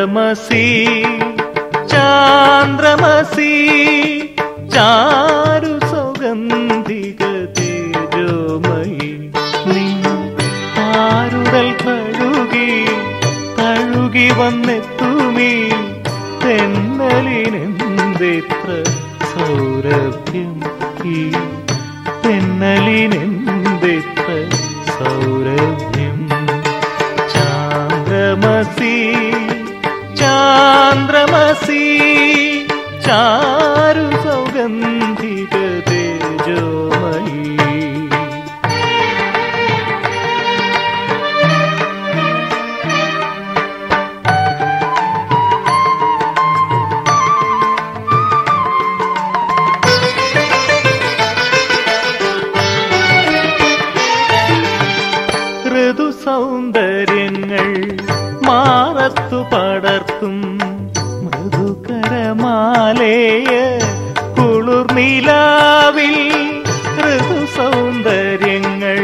ചാന്ദ്രമസി ചാന്ദ്രമസി ചാരു സൗഗന്ധിക തേജോമയി. നീ ആരുടൽ കഴുകി കഴുകി വന്നെത്തുമീ. തെന്നലിനെന്തെത്ര സൗരഭ്യം ഈ തെന്നലിനെന്തെത്ര ചാരു സൗഗന്ധിക തേജോമയി. ഋതു സൗന്ദര്യങ്ങൾ മാറത്തു പടർത്തും മൃദുകരമാലേയ കുളിർനിലാവിൽ ഋതു സൗന്ദര്യങ്ങൾ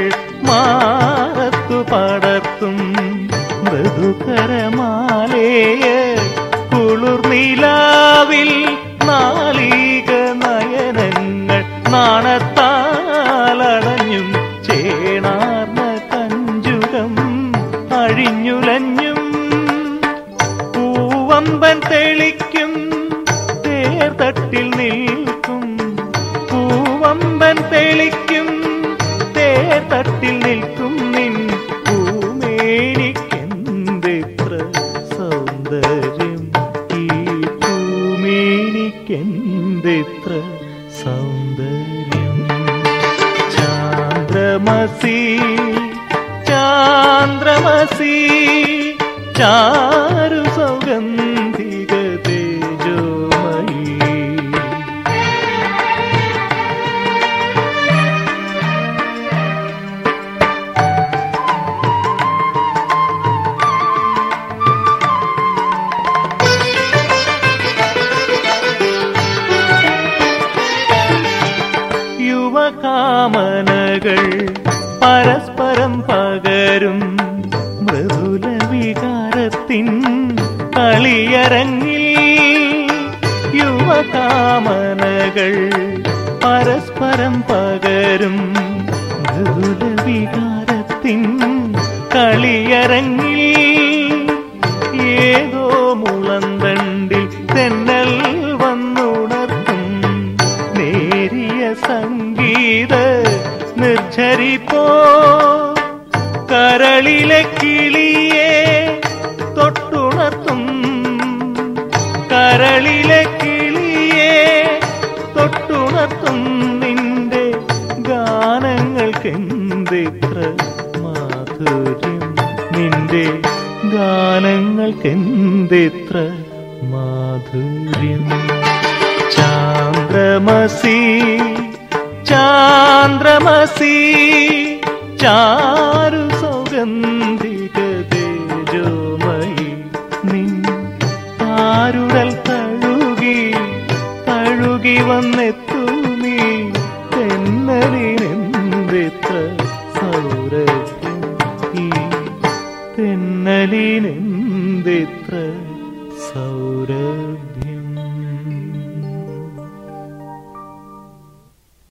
മാറത്തു പടർത്തും മൃദുകരമാലേയ കുളിർനിലാവിൽ നാളിക നയനങ്ങൾ നാണത്താലടഞ്ഞും ചേണാർന്ന കഞ്ചുകം അഴിഞ്ഞുലഞ്ഞും പൂവമ്പൻ തെളിക്കും തേർതട്ടിൽ നിൽക്കും. പൂവമ്പൻ തെളിക്കും. തേർത്തട്ടിൽ നിൽക്കും നിൻ പൂമേനിക്കെന്തെത്ര സൗന്ദര്യം? ഈ പൂമേനിക്കെന്തെത്ര സൗന്ദര്യം? ചാന്ദ്രമസി ചാന്ദ്രമസി ചാരു സൗഗന്ധിക യുവകാമനകൾ പരസ്പരം പകരും മൃദുല വികാരത്തിൻ കളിയരങ്ങിൽ യുവകാമനകൾ പരസ്പരം പകരും മൃദുല വികാരത്തിൻ കളിയരങ്ങിൽ കരളിലെ കിളിയെ തൊട്ടുണർത്തും. കരളിലെ കിളിയെ തൊട്ടുണർത്തും നിന്റെ ഗാനങ്ങൾക്കെന്തിത്ര മാധുര്യം. നിന്റെ ഗാനങ്ങൾക്കെന്തിത്ര മാധുര്യം. ചാന്ദ്രമസി ചാന്ദ്രമസി ചാരു സൗഗന്ധിക തേജോമയി നിൻ ആരുടൽ തഴുകി തഴുകി വന്നെത്തുമീ തെന്നലിനെന്തെത്ര സൗരഭ്യം ഈ തെന്നലിനെന്തെത്ര